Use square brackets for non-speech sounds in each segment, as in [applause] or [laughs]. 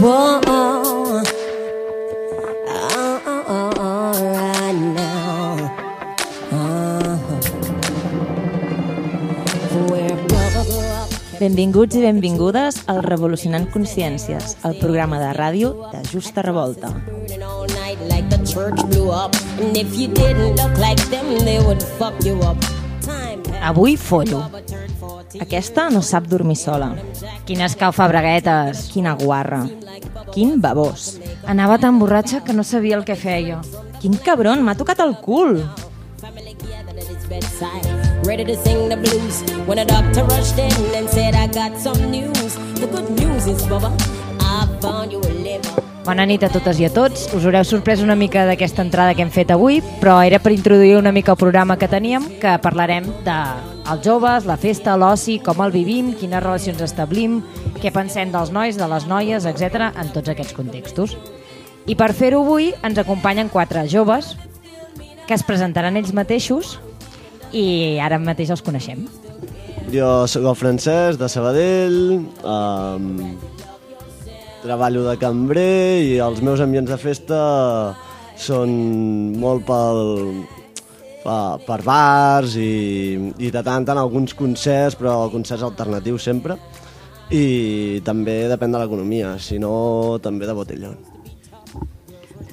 Whoa. Oh, oh, oh, right now. Up. Benvinguts i benvingudes al Revolucionant Consciències, el programa de ràdio de Justa Revolta. burning all night like the church blew up. And if you didn't look like them, they would fuck you up. Time passed, Avui follo. Bubba turned 14. Aquesta no sap dormir sola. Quines calfabreguetes. Quina guarra. Quin babós. Anava tan borratxa que no sabia el que feia. Quin cabron, m'ha tocat el cul. Ready to sing the blues. When a doctor rushed in and said, I got some news. The good news is, Bubba, I found you a liver. Bona nit a totes i a tots. Us haureu sorprès una mica d'aquesta entrada que hem fet avui, però era per introduir una mica el programa que teníem, que parlarem de els joves, la festa, l'oci, com el vivim, quines relacions establim, què pensem dels nois, de les noies, etc en tots aquests contextos. I per fer-ho avui ens acompanyen quatre joves que es presentaran ells mateixos i ara mateix els coneixem. Jo sóc el francès de Sabadell, um, treballo de cambrer i els meus ambients de festa són molt pel, per, bars i, i de tant en alguns concerts, però concerts alternatius sempre. I també depèn de l'economia, si no també de botellón.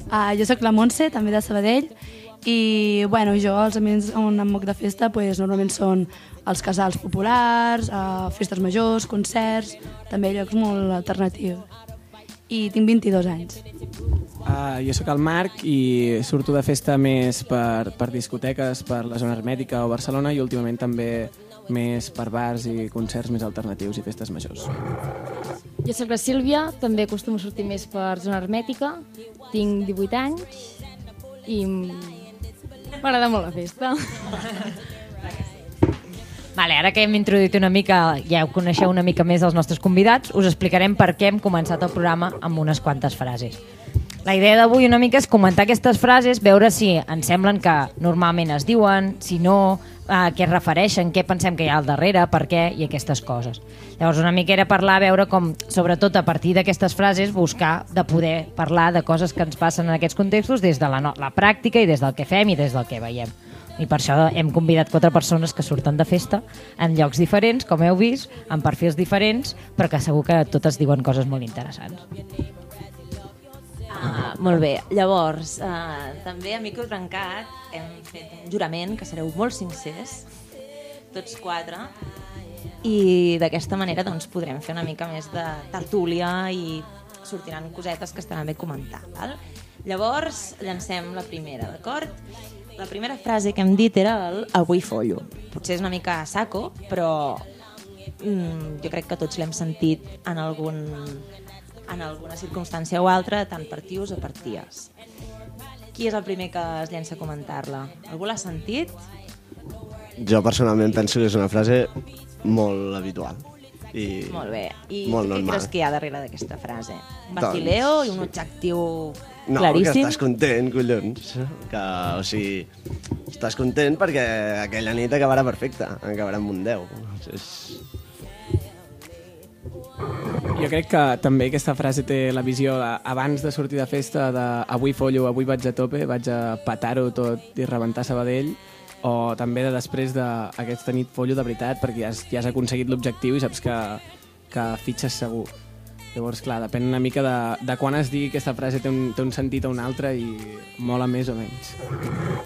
Uh, jo sóc la Montse, també de Sabadell, i bueno, jo els ambients on em moc de festa pues, normalment són els casals populars, uh, festes majors, concerts, també llocs molt alternatius. I tinc 22 anys. Uh, jo sóc el Marc i surto de festa més per, per discoteques, per la zona hermètica o Barcelona i últimament també més per bars i concerts més alternatius i festes majors. Jo sóc la Sílvia, també acostumo a sortir més per zona hermètica, tinc 18 anys i m'agrada molt la festa. [laughs] Vale, ara que hem introduït una mica, ja ho coneixeu una mica més els nostres convidats, us explicarem per què hem començat el programa amb unes quantes frases. La idea d'avui una mica és comentar aquestes frases, veure si ens semblen que normalment es diuen, si no, a què es refereixen, què pensem que hi ha al darrere, per què i aquestes coses. Llavors una mica era parlar, veure com, sobretot a partir d'aquestes frases, buscar de poder parlar de coses que ens passen en aquests contextos des de la, no la pràctica i des del que fem i des del que veiem. I per això hem convidat quatre persones que surten de festa en llocs diferents, com heu vist, amb perfils diferents, però que segur que totes diuen coses molt interessants. Ah, molt bé, llavors, uh, també a micro trencat hem fet un jurament que sereu molt sincers, tots quatre, i d'aquesta manera doncs, podrem fer una mica més de tertúlia i sortiran cosetes que estaran bé comentar. Val? Llavors, llancem la primera, d'acord? La primera frase que hem dit era el avui follo. Potser és una mica saco, però mm, jo crec que tots l'hem sentit en algun en alguna circumstància o altra, tant per tios o per ties. Qui és el primer que es llença a comentar-la? Algú l'ha sentit? Jo personalment penso que és una frase molt habitual. I Molt bé. I Molt què creus que hi ha darrere d'aquesta frase? Un Doncs- vacileo i un objectiu No, claríssim? que estàs content, collons. Que, o sigui, estàs content perquè aquella nit acabarà perfecta, acabarà amb un 10. És... Jo crec que també aquesta frase té la visió de, abans de sortir de festa de avui follo, avui vaig a tope, vaig a petar-ho tot i rebentar Sabadell, o també de després d'aquesta nit follo de veritat perquè ja has, ja has aconseguit l'objectiu i saps que, que fitxes segur. Llavors, clar, depèn una mica de, de quan es digui aquesta frase té un, té un sentit o un altre i mola més o menys.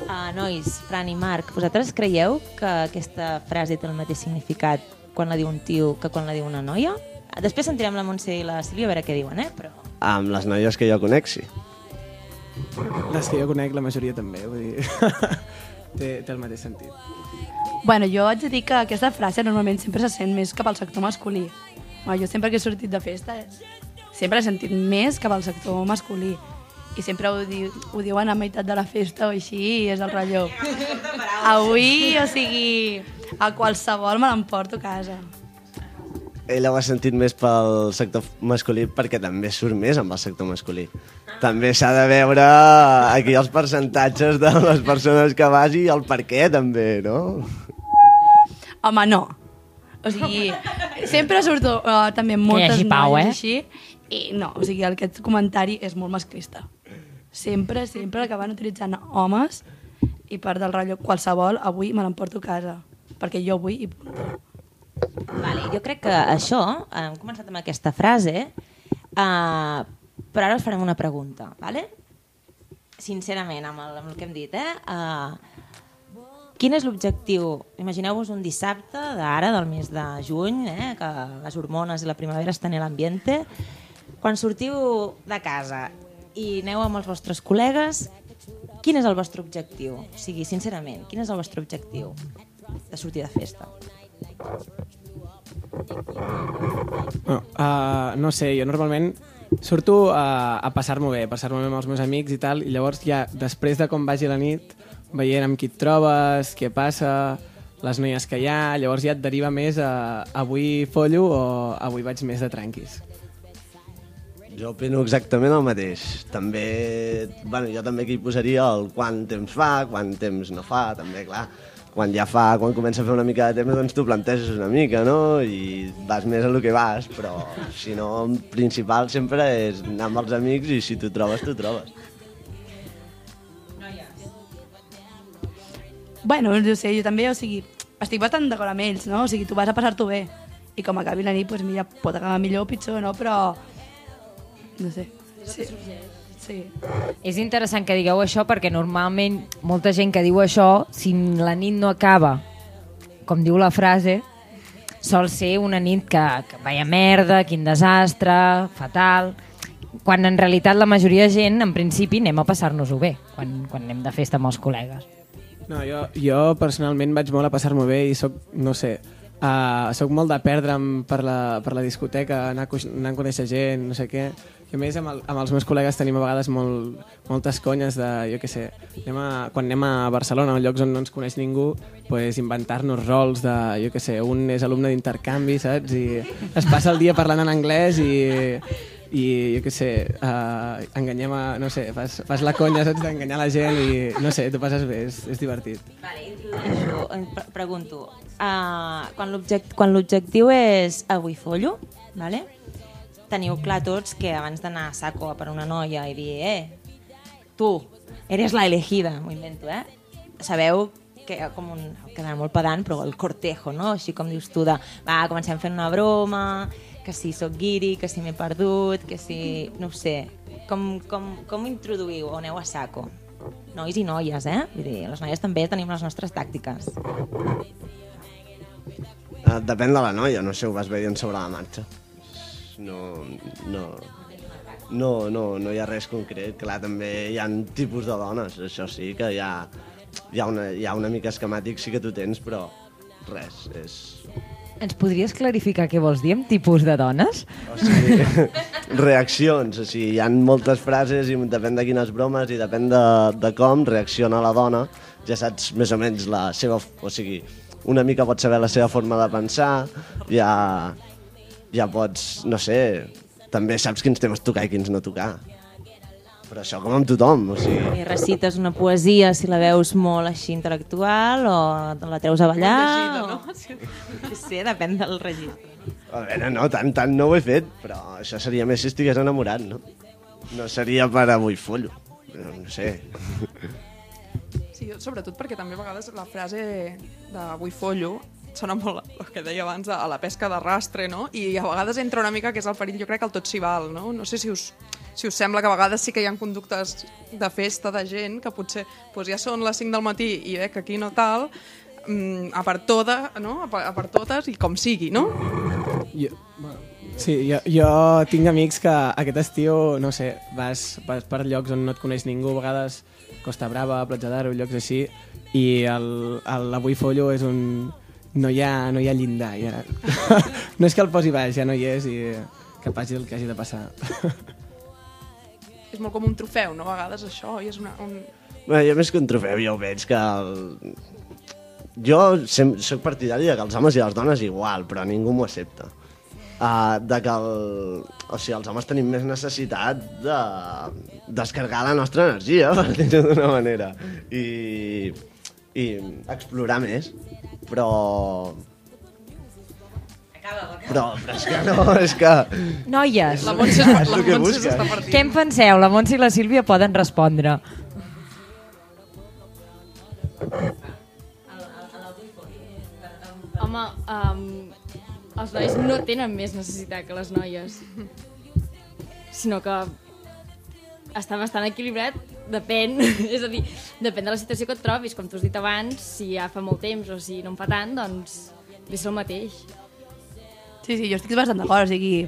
Uh, nois, Fran i Marc, vosaltres creieu que aquesta frase té el mateix significat quan la diu un tio que quan la diu una noia? Després sentirem la Montse i la Sílvia a veure què diuen, eh? Però... Amb les noies que jo conec, sí. Les que jo conec, la majoria també, vull dir... [laughs] té, té el mateix sentit. Bueno, jo haig de dir que aquesta frase normalment sempre se sent més cap al sector masculí. Bueno, jo sempre que he sortit de festa sempre he sentit més cap al sector masculí. I sempre ho, di ho diuen a meitat de la festa o així, i és el rellò. Avui, o sigui, a qualsevol me l'emporto a casa. Ella ho ha sentit més pel sector masculí perquè també surt més amb el sector masculí. També s'ha de veure aquí els percentatges de les persones que vas i el per què també, no? Home, no. O sigui, sempre surto uh, també amb moltes hagi pau, noies eh? així I no, o sigui, aquest comentari és molt masclista. Sempre, sempre acaben utilitzant homes i per del rotllo qualsevol, avui me l'emporto a casa, perquè jo vull i punt. Vale, jo crec que això, eh, hem començat amb aquesta frase, eh, però ara us farem una pregunta, vale? sincerament, amb el, amb el que hem dit, eh? Uh, quin és l'objectiu? Imagineu-vos un dissabte d'ara, del mes de juny, eh? que les hormones i la primavera estan a l'ambiente. Quan sortiu de casa i aneu amb els vostres col·legues, quin és el vostre objectiu? O sigui, sincerament, quin és el vostre objectiu de sortir de festa? No, uh, no sé, jo normalment surto a, a passar-m'ho bé, passar-m'ho bé amb els meus amics i tal, i llavors ja, després de com vagi la nit, veient amb qui et trobes, què passa, les noies que hi ha, llavors ja et deriva més a avui follo o avui vaig més de tranquis. Jo opino exactament el mateix. També, bueno, jo també aquí posaria el quant temps fa, quant temps no fa, també, clar quan ja fa, quan comença a fer una mica de temps, doncs tu planteges una mica, no? I vas més a lo que vas, però si no, el principal sempre és anar amb els amics i si tu trobes, tu trobes. Bueno, no sé, jo també, o sigui, estic bastant d'acord amb ells, no? O sigui, tu vas a passar-t'ho bé. I com acabi la nit, doncs mira, pot acabar millor o pitjor, no? Però, no sé. Sí. Sí. És interessant que digueu això perquè normalment molta gent que diu això, si la nit no acaba, com diu la frase, sol ser una nit que, que vaya merda, quin desastre, fatal, quan en realitat la majoria de gent, en principi, anem a passar-nos-ho bé, quan, quan anem de festa amb els col·legues. No, jo, jo personalment vaig molt a passar-m'ho bé i sóc, no sé, uh, sóc molt de perdre'm per la, per la discoteca, anar, a, anar a conèixer gent, no sé què, i a més, amb, el, amb els meus col·legues tenim a vegades molt, moltes conyes de, jo què sé, anem a, quan anem a Barcelona, a llocs on no ens coneix ningú, pues, inventar-nos rols de, jo què sé, un és alumne d'intercanvi, saps? I es passa el dia parlant en anglès i, i jo què sé, uh, enganyem a, no sé, fas, fas la conya, saps, d'enganyar la gent i, no sé, t'ho passes bé, és, és divertit. Vale, pre pregunto, uh, quan l'objectiu és avui follo, vale? Teniu clar tots que abans d'anar a saco per una noia i dir, eh, tu, eres la elegida, m'ho invento, eh? Sabeu que com un, quedarà molt pedant, però el cortejo, no? Així com dius tu de, va, comencem fent una broma, que si sóc guiri, que si m'he perdut, que si... no sé. Com, com, com introduïu o aneu a saco? Nois i noies, eh? Vull dir, les noies també tenim les nostres tàctiques. Uh, depèn de la noia, no sé, ho vas veient sobre la marxa no, no, no, no, no hi ha res concret. Clar, també hi ha tipus de dones, això sí, que hi ha, hi ha, una, hi ha una mica esquemàtic, sí que tu tens, però res, és... Ens podries clarificar què vols dir amb tipus de dones? O sigui, [laughs] reaccions, o sigui, hi ha moltes frases i depèn de quines bromes i depèn de, de com reacciona la dona, ja saps més o menys la seva... O sigui, una mica pots saber la seva forma de pensar, ja, ja pots, no sé, també saps quins temes tocar i quins no tocar. Però això com amb tothom, o sigui... I recites una poesia si la veus molt així intel·lectual o la treus a ballar? Llegida, o... no? [laughs] Sí. sí, depèn del registre. A veure, no, tant, tant no ho he fet, però això seria més si estigués enamorat, no? No seria per avui follo, no sé. Sí, sobretot perquè també a vegades la frase d'avui follo sona molt el que deia abans a la pesca de rastre, no? I a vegades entra una mica que és el perill, jo crec que el tot s'hi val, no? No sé si us, si us sembla que a vegades sí que hi ha conductes de festa de gent que potser doncs ja són les 5 del matí i veig que aquí no tal, mm, a per tota, no? A per, a per totes i com sigui, no? Jo, bueno, sí, jo, jo tinc amics que aquest estiu, no sé, vas, vas per llocs on no et coneix ningú, a vegades Costa Brava, Platja d'Aro, llocs així, i l'Avui Follo és un, no hi ha, no hi ha llindar. Ja. [laughs] no és que el posi baix, ja no hi és i que passi el que hagi de passar. és molt com un trofeu, no? A vegades això, i és una, un... Bé, jo més que un trofeu, jo veig que el... Jo soc partidari de que els homes i les dones igual, però ningú m'ho accepta. Uh, de que el... o sigui, els homes tenim més necessitat de descarregar la nostra energia, [laughs] per dir-ho d'una manera, i, i explorar més però Però, però és que no, és que... Noies, La Montse, la que Montse busques. s'està partint. què en penseu? La Montse i la Sílvia poden respondre. Home, um, els nois no tenen més necessitat que les noies. Sinó que està bastant equilibrat, depèn, [laughs] és a dir, depèn de la situació que et trobis, com tu has dit abans, si ja fa molt temps o si no en fa tant, doncs és el mateix. Sí, sí, jo estic bastant d'acord, o sigui,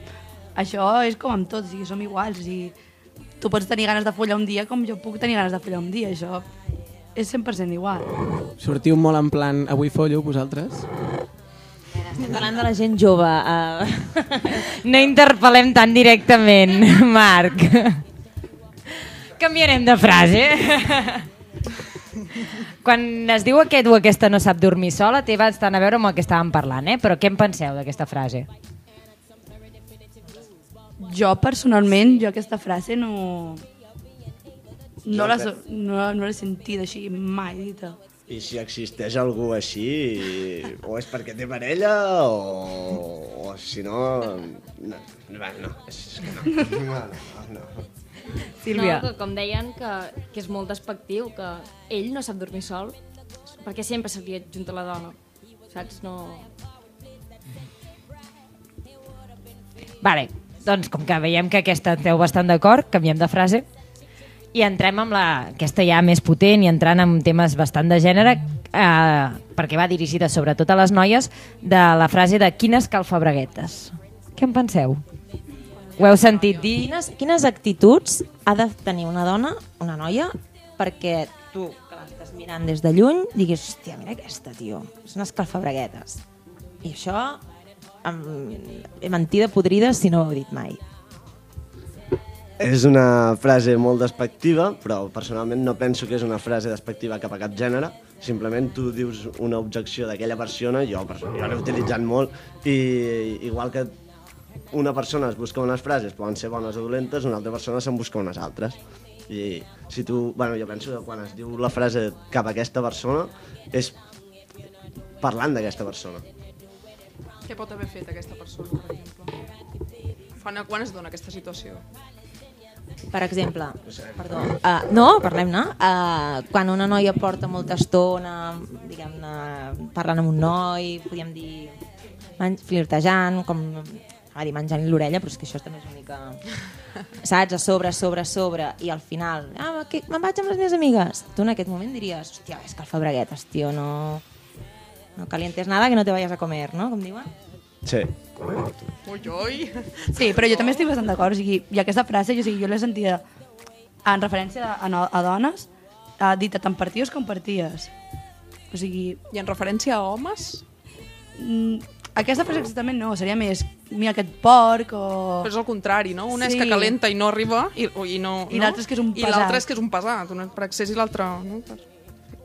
això és com amb tots, o sigui, som iguals, o sigui, tu pots tenir ganes de follar un dia com jo puc tenir ganes de follar un dia, això és 100% igual. Sortiu molt en plan avui follo, vosaltres? Estem parlant de la gent jove. Uh... [laughs] No interpel·lem tan directament, [laughs] Marc. Canviarem de frase. Quan es diu aquest o aquesta no sap dormir sola, té bastant a veure amb el que estàvem parlant, eh? Però què en penseu d'aquesta frase? Jo, personalment, jo aquesta frase no... No l'he no, no l'he sentida així mai dita. I si existeix algú així, o és perquè té parella, o, o si no... No, no, no, és que no. no, no, no. Sílvia. No, que com deien, que, que és molt despectiu, que ell no sap dormir sol, perquè sempre s'havia junt a la dona. Saps? No... Vale, doncs com que veiem que aquesta esteu bastant d'acord, canviem de frase i entrem amb la, aquesta ja més potent i entrant en temes bastant de gènere eh, perquè va dirigida sobretot a les noies de la frase de quines calfabreguetes. Què en penseu? Ho heu sentit dir? Quines, quines actituds ha de tenir una dona, una noia, perquè tu, que l'estàs mirant des de lluny, diguis, hòstia, mira aquesta, tio, són escalfabreguetes. I això, amb mentida podrida si no ho he dit mai. És una frase molt despectiva, però personalment no penso que és una frase despectiva cap a cap gènere. Simplement tu dius una objecció d'aquella persona, jo, jo l'he utilitzat molt, i igual que una persona es busca unes frases, poden ser bones o dolentes, una altra persona se'n busca unes altres. I si tu, bueno, jo penso que quan es diu la frase cap a aquesta persona és parlant d'aquesta persona. Què pot haver fet aquesta persona, per exemple? Quan, quan es dona aquesta situació? Per exemple, perdó, uh, no, parlem-ne, uh, quan una noia porta molta estona, diguem-ne, parlant amb un noi, podríem dir, flirtejant, com a dir, menjant l'orella, però és que això també és una mica... Saps? A sobre, a sobre, a sobre, i al final, ah, que, me'n vaig amb les meves amigues. Tu en aquest moment diries, hòstia, és que el febreguetes, tio, no... No calientes nada que no te vayas a comer, no? Com diuen? Sí. Ui, ui! Sí, però jo també estic bastant d'acord. O sigui, i aquesta frase, jo, o sigui, jo l'he sentida en referència a, a, a dones, uh, dita tant per tios com per ties. O sigui, I en referència a homes? mm, aquesta frase exactament no, seria més mira aquest porc o... Però és el contrari, no? Una és Sí. que calenta i no arriba i, i no... I no? l'altre és que és un I l'altre pesat. és que és un pesat, un per accés i l'altre... No? Per...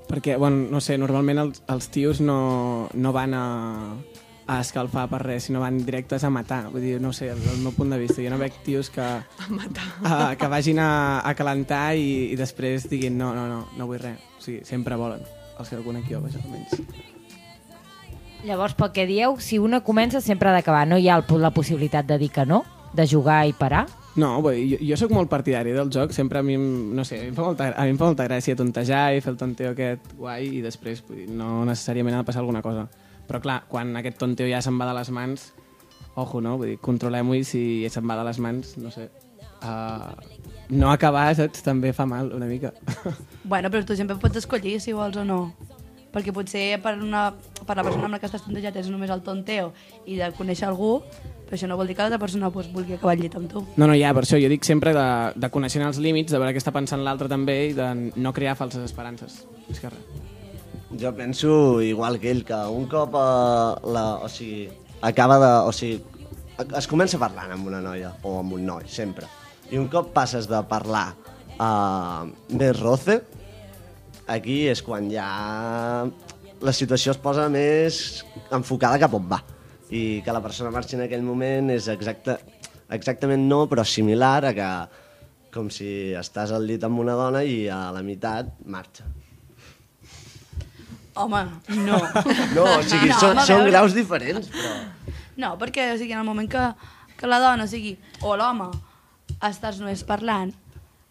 Perquè, bueno, no sé, normalment els, els tios no, no van a, a escalfar per res, sinó van directes a matar. Vull dir, no sé, del meu punt de vista. Jo no veig tios que, A matar. a, que vagin a, a calentar i, i després diguin no, no, no, no vull res. O sigui, sempre volen, els que el conec jo, vaja, almenys. Llavors, pel que dieu, si una comença sempre ha d'acabar. No hi ha la possibilitat de dir que no, de jugar i parar. No, dir, jo, jo sóc molt partidari del joc, sempre a mi, no sé, a mi, em fa molta, a mi em fa molta gràcia tontejar i fer el tonteo aquest guai i després vull dir, no necessàriament ha de passar alguna cosa. Però clar, quan aquest tonteo ja se'n va de les mans, ojo, no? Vull dir, controlem-ho i si se'n va de les mans, no sé, uh, no acabar, saps? També fa mal una mica. [laughs] Bueno, però tu sempre pots escollir si vols o no. Perquè potser per, una, per la persona amb la que estàs tontejat és només el tonteo i de conèixer algú, però això no vol dir que l'altra persona pues, vulgui acabar el llit amb tu. No, no, ja, per això jo dic sempre de, de conèixer els límits, de veure què està pensant l'altre també i de no crear falses esperances. És que res. Jo penso igual que ell, que un cop eh, la, o sigui, acaba de... O sigui, es comença parlant amb una noia o amb un noi, sempre. I un cop passes de parlar a més roce, aquí és quan ja la situació es posa més enfocada cap on va. I que la persona marxi en aquell moment és exacte, exactament no, però similar a que com si estàs al llit amb una dona i a la meitat marxa. Home, no. [laughs] No, o sigui, No, són, són graus diferents, però... No, perquè o sigui, en el moment que, que la dona, o sigui, o l'home, estàs només parlant,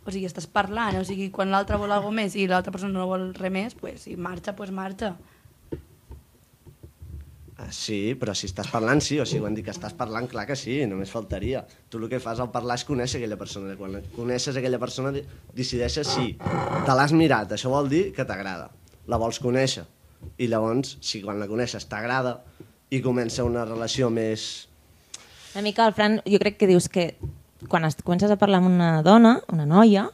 o sigui, estàs parlant, o sigui, quan l'altre vol alguna més i l'altra persona no vol res més, pues, si marxa, pues marxa. Ah, Sí, però si estàs parlant, sí, o sigui, quan dic que estàs parlant, clar que sí, només faltaria. Tu el que fas al parlar és conèixer aquella persona. Quan coneixes aquella persona, decideixes si te l'has mirat, això vol dir que t'agrada. La vols conèixer. I llavors, si quan la coneixes t'agrada i comença una relació més... Una mica, el Fran, jo crec que dius que quan es, comences a parlar amb una dona, una noia,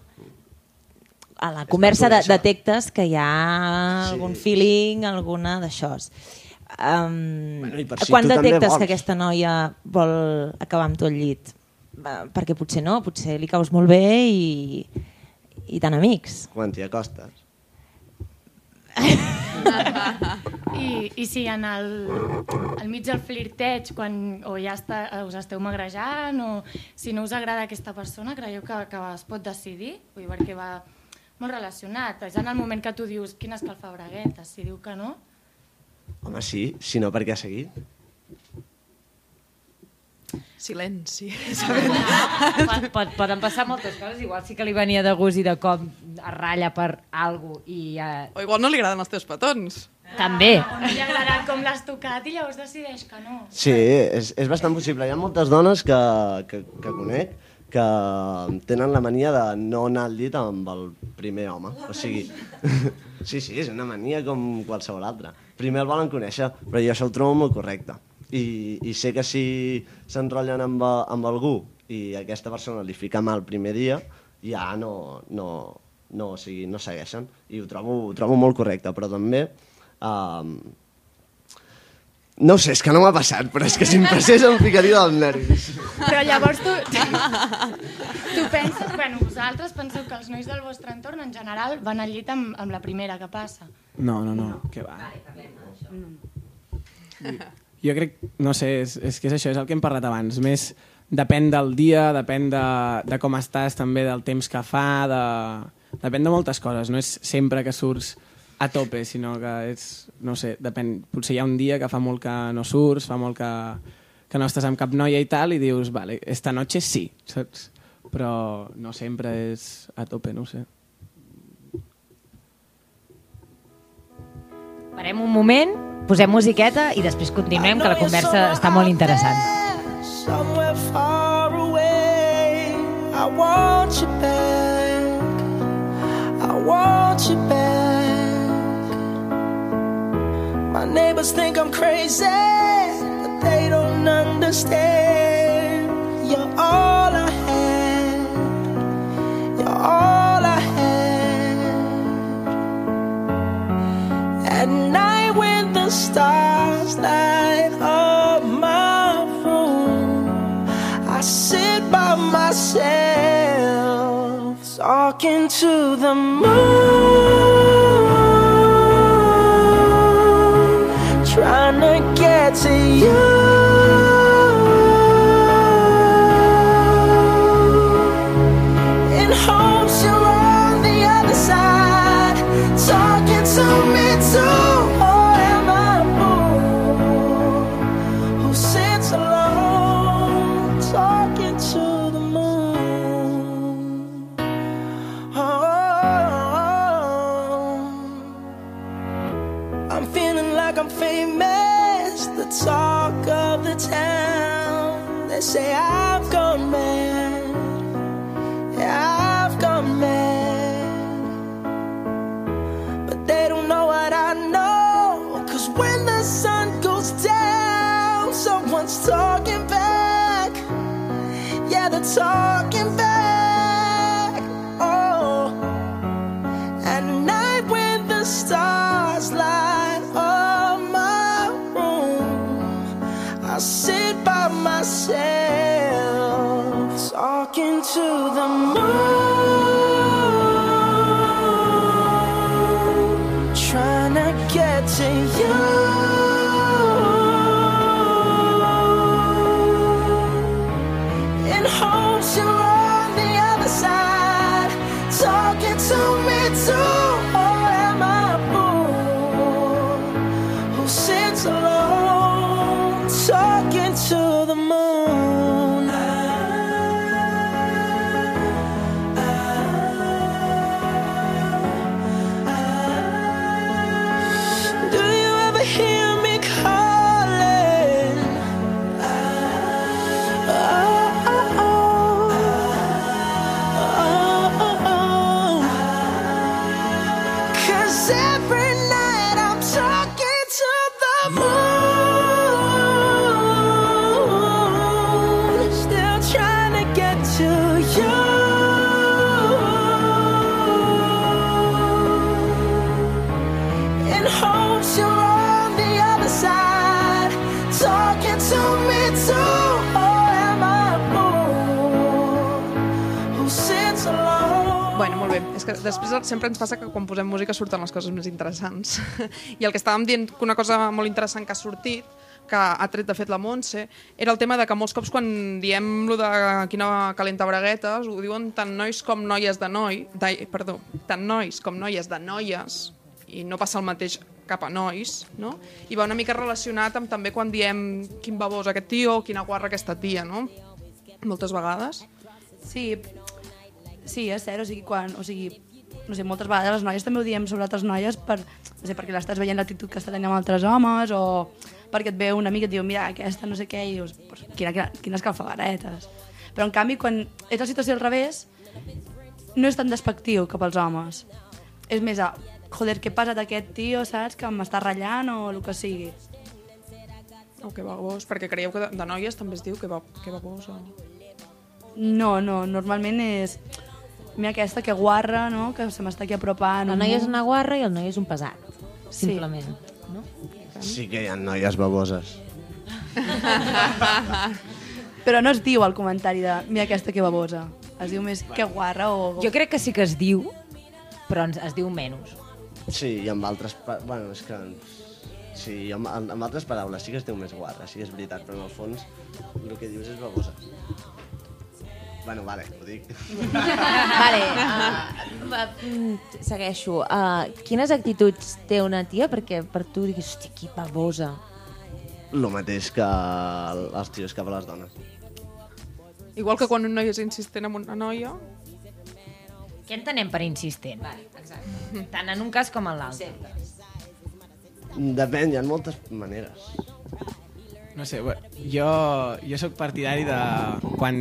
a la conversa de, detectes que hi ha Sí. algun feeling, alguna d'això. Um, Bueno, i per si quan detectes vols. que aquesta noia vol acabar amb tu al llit? Perquè potser no, potser li caus molt bé i, i tan amics. Quan t'hi acostes. [laughs] I, I si en el, al mig del flirteig, quan o ja està, us esteu magrejant, o si no us agrada aquesta persona, creieu que, que es pot decidir? Vull dir, perquè va molt relacionat. És en el moment que tu dius quina escalfabregueta, si diu que no... Home, sí, si no, per què ha seguit? Silenci. [laughs] pot, pot, poden passar moltes coses, igual sí que li venia de gust i de com es ratlla per algú i eh, O igual no li agraden els teus petons. també. O no li ha agradat com l'has tocat i llavors decideix que no. Sí, és, és bastant possible. Hi ha moltes dones que, que, que conec que tenen la mania de no anar al llit amb el primer home. O sigui, [laughs] sí, sí, és una mania com qualsevol altra. Primer el volen conèixer, però jo això ho trobo molt correcte. I, i sé que si s'enrotllen amb, amb algú i aquesta persona li fica mal el primer dia, ja no, no, no, o sigui, no segueixen. I ho trobo, ho trobo molt correcte, però també... Um, no ho sé, és que no m'ha passat, però és que si em passés em ficaria dels nervis. Però llavors tu, tu, penses, bueno, vosaltres penseu que els nois del vostre entorn en general van al llit amb, amb la primera que passa. No, no, no, que va. Jo crec, no sé, és, és que és això, és el que hem parlat abans. Més depèn del dia, depèn de, de com estàs, també del temps que fa, de, depèn de moltes coses. No és sempre que surts a tope, sinó que és, no sé, depèn. Potser hi ha un dia que fa molt que no surts, fa molt que, que no estàs amb cap noia i tal, i dius, vale, esta noche sí, saps? Però no sempre és a tope, no ho sé. Parem un moment, posem musiqueta i després continuem, que la conversa està molt interessant. Somewhere far away, I want you back. I want you back. My neighbors think I'm crazy, but they don't understand. You're all I had. You're all I had. At night when the stars light up my room, I sit by myself talking to the moon, to you. Sit by myself talking to the moon, És que després sempre ens passa que quan posem música surten les coses més interessants. [laughs] I el que estàvem dient, que una cosa molt interessant que ha sortit, que ha tret de fet la Montse, era el tema de que molts cops quan diem lo de quina calenta braguetes, ho diuen tant nois com noies de noi, de, perdó, tant nois com noies de noies, i no passa el mateix cap a nois, no? I va una mica relacionat amb també quan diem quin babós aquest tio quina guarra aquesta tia, no? Moltes vegades. Sí, sí, és cert, o sigui, quan, o sigui, no sé, moltes vegades les noies també ho diem sobre altres noies per, no sé, perquè l'estàs veient l'actitud que està tenint amb altres homes o perquè et veu una amiga i et diu, mira, aquesta no sé què, i dius, pues, quina, quina, quines calfagaretes. Però en canvi, quan és la situació al revés, no és tan despectiu cap als homes. És més a, joder, què passa d'aquest tio, saps, que m'està ratllant o el que sigui. O que babós, perquè creieu que de, de noies també es diu que, ba, que babós o... No, no, normalment és... Mira aquesta que guarra, no?, que se m'està aquí apropant. La noia és una guarra i el noi és un pesat, Sí. simplement. No? Sí que hi ha noies baboses. [laughs] Però no es diu al comentari de mira aquesta que babosa. Es diu més que guarra o... Jo crec que sí que es diu, però ens- es diu menys. Sí, i amb altres... pa- Bueno, és que... Sí, amb, amb, amb altres paraules sí que es diu més guarra, sí que és veritat, però en el fons el que dius és babosa. Bueno, vale, ho dic. [laughs] vale, uh, va, segueixo. Uh, quines actituds té una tia perquè per tu diguis, hosti, que babosa. El mateix que el- els tios cap a les dones. Igual que quan un noi és insistent amb una noia, Què entenem per insistent? Vale, exacte. [laughs] Tant en un cas com en l'altre. Depèn, hi ha moltes maneres. No sé, jo, jo sóc partidari de quan,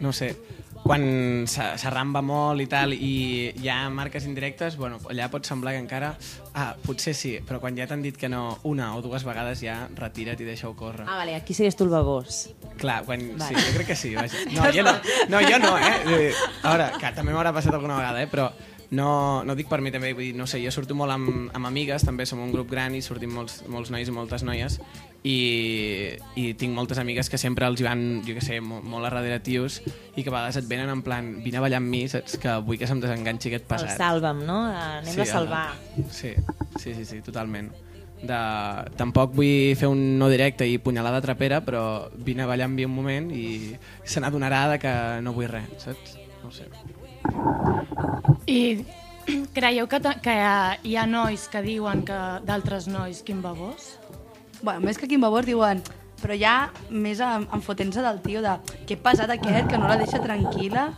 no sé, quan s'arramba molt i tal i hi ha marques indirectes, bueno, allà pot semblar que encara... Ah, potser sí, però quan ja t'han dit que no una o dues vegades ja retira't i deixa-ho córrer. Ah, vale, aquí series tu el babós. Clar, quan... Vale. Sí, jo crec que sí. Vaja. [laughs] No, jo no, no, jo no? Eh, A veure, que també m'haurà passat alguna vegada, eh? Però no, no dic per mi també, vull dir, no sé, jo surto molt amb, amb amigues, també som un grup gran i sortim molts, molts nois i moltes noies i, i tinc moltes amigues que sempre els van, jo què sé, molt, molt a darrere tios i que a vegades et venen en plan, vine a ballar amb mi, saps? Que vull que se'm desenganxi aquest El passat. sàlva'm, no? Uh, anem a salvar. Sí, sí, sí, sí, totalment. De... Tampoc vull fer un no directe i punyalada trapera, però vine a ballar amb mi un moment i se n'adonarà de que no vull res, saps? No sé. I [clears throat] creieu que, que hi ha nois que diuen que d'altres nois quin babós? Bueno, més que quin babós diuen però ja més en, en fotent-se del tio de què pesat aquest, que no la deixa tranquil·la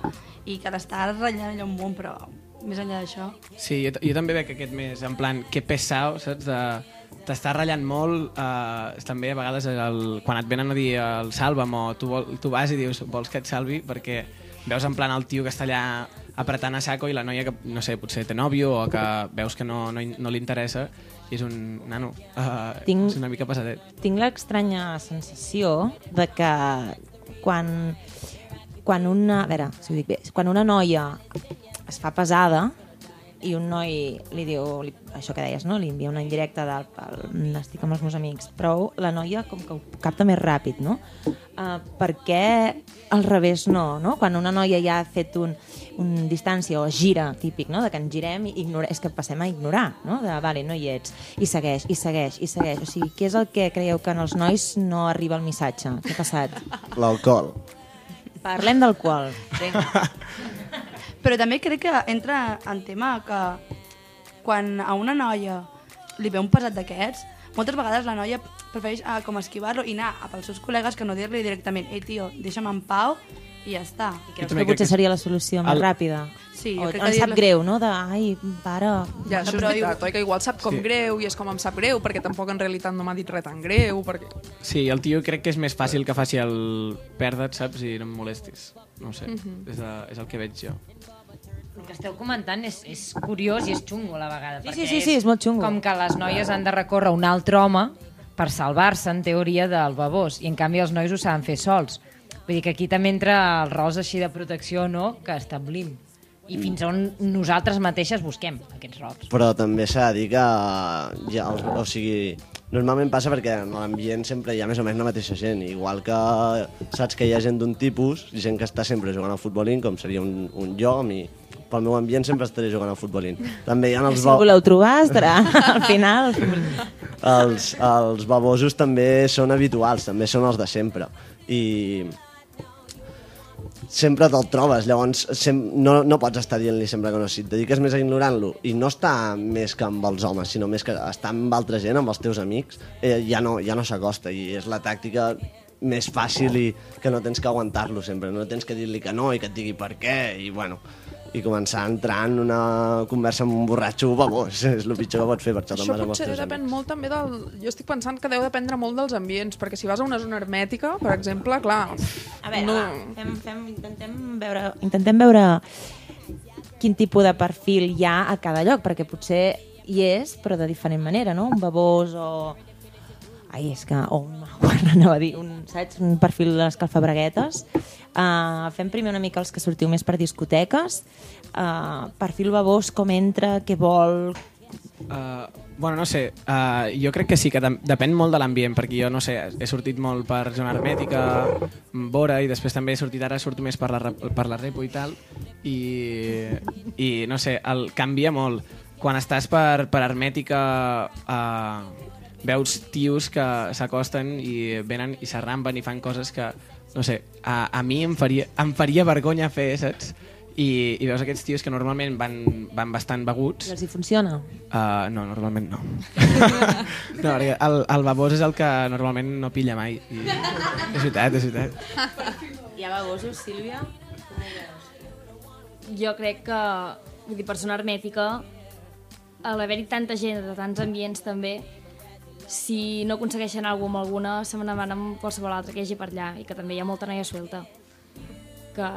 i que l'està ratllant allà un munt, però més enllà d'això... Sí, jo, jo també veig aquest més en plan, que pesau, saps? De, T'està ratllant molt, eh, també a vegades el, quan et venen a dir el salva'm o tu, vol, tu vas i dius vols que et salvi perquè veus en plan el tio que està allà apretant a saco i la noia que, no sé, potser té nòvio o que veus que no, no, no li interessa i és un nano, uh, Tinc- és una mica pesadet. Tinc l'estranya sensació de que quan, quan una... A veure, si ho dic bé. Quan una noia es fa pesada i un noi li diu, li, això que deies, no? li envia una indirecta del pal, estic amb els meus amics, però la noia com que ho capta més ràpid, no? Uh, per què al revés no, no? Quan una noia ja ha fet un, un distància o gira, típic, no? De que ens girem i ignore, és que passem a ignorar, no? De, vale, no hi ets. I segueix, i segueix, i segueix. O sigui, què és el que creieu que en els nois no arriba el missatge? Què ha passat? L'alcohol. Parlem d'alcohol. Vinga. [laughs] Però també crec que entra en tema que quan a una noia li ve un pesat d'aquests, moltes vegades la noia prefereix ah, com esquivar-lo i anar a pels seus col·legues que no dir-li directament ei tio, deixa'm en pau i ja està. I creus que potser seria la solució més El- ràpida? Sí, o crec que sap dir-li- greu, no? De, ai, para... Ja, això és però veritat, oi? Que igual sap com Sí. greu i és com em sap greu, perquè tampoc en realitat no m'ha dit res tan greu, perquè... Sí, el tio crec que és més fàcil que faci el perdre't, saps? I no em molestis. No ho sé, Mhm. és, de, és el que veig jo. El que esteu comentant és, és curiós i és xungo a la vegada. Sí, perquè sí, sí, sí, és molt xungo. Com que les noies han de recórrer a un altre home per salvar-se, en teoria, del babós. I, en canvi, els nois ho saben fer sols. Vull dir que aquí també entra els rols així de protecció no que establim. I fins on nosaltres mateixes busquem aquests rols. Però també s'ha de dir que ja, els, o sigui, normalment passa perquè en l'ambient sempre hi ha més o menys la mateixa gent, igual que saps que hi ha gent d'un tipus, gent que està sempre jugant al futbolín, com seria un, un jo, a mi pel meu ambient sempre estaré jugant al futbolín. També hi ha els, Si voleu trobar, estarà [laughs] al final. els, els babosos també són habituals, també són els de sempre. I sempre te'l trobes, llavors sem no, no pots estar dient-li sempre que no. Si et dediques més a ignorant-lo i no està més que amb els homes, sinó més que està amb altra gent, amb els teus amics, eh, ja no, ja no s'acosta i és la tàctica més fàcil i que no tens que aguantar-lo sempre, no tens que dir-li que no i que et digui per què i bueno, i començar a entrar en una conversa amb un borratxo babós, [laughs] és el pitjor que pots fer per vas amb els potser teus depèn amics. molt també del... Jo estic pensant que deu dependre molt dels ambients, perquè si vas a una zona hermètica, per exemple, clar... A veure, no... va, fem, fem, intentem, veure, intentem veure quin tipus de perfil hi ha a cada lloc, perquè potser hi és, però de diferent manera, no? Un babós o... Ai, és que... O un mahuarra, anava a dir, un, saps? Un perfil d'escalfabraguetes. Uh, fem primer una mica els que sortiu més per discoteques. Uh, perfil babós, com entra, què vol... Uh, bueno, no sé, uh, jo crec que sí, que de depèn molt de l'ambient, perquè jo, no sé, he sortit molt per zona hermètica, vora, i després també he sortit, ara surto més per la, per la repo i tal, i, i no sé, el, canvia molt. Quan estàs per, per hermètica, uh, veus tios que s'acosten i venen i s'arrampen i fan coses que, no sé, a, a mi em faria, em faria vergonya fer, saps? I, i veus aquests tios que normalment van, van bastant beguts I els hi funciona? Uh, no, normalment no. [laughs] no perquè el, el babós és el que normalment no pilla mai. I... És veritat, és veritat. [laughs] Hi ha babosos, Sílvia? Jo crec que, vull dir, persona hermètica, a l'haver-hi tanta gent de tants ambients també, si no aconsegueixen alguna amb alguna, se me n'van amb qualsevol altra que hi hagi per allà i que també hi ha molta noia suelta. Que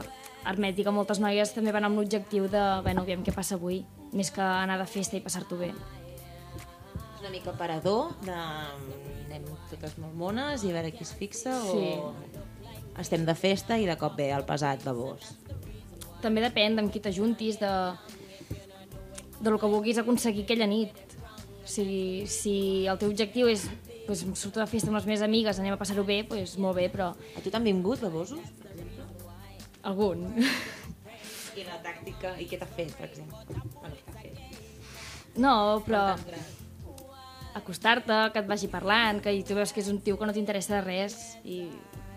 hermètica, moltes noies també van amb l'objectiu de, bueno, aviam què passa avui, més que anar de festa i passar-t'ho bé. És una mica parador de... anem totes molt mones i a veure qui es fixa Sí. o estem de festa i de cop ve el pesat babós. També depèn d'amb qui t'ajuntis, de, de lo que vulguis aconseguir aquella nit. O sigui, si el teu objectiu és pues, surto de festa amb les meves amigues, anem a passar-ho bé, pues, molt bé, però... A tu t'han vingut babosos? Algun. I la tàctica, i què t'ha fet, per exemple? Bueno, fet? No, però acostar-te, que et vagi parlant, que tu veus que és un tio que no t'interessa res i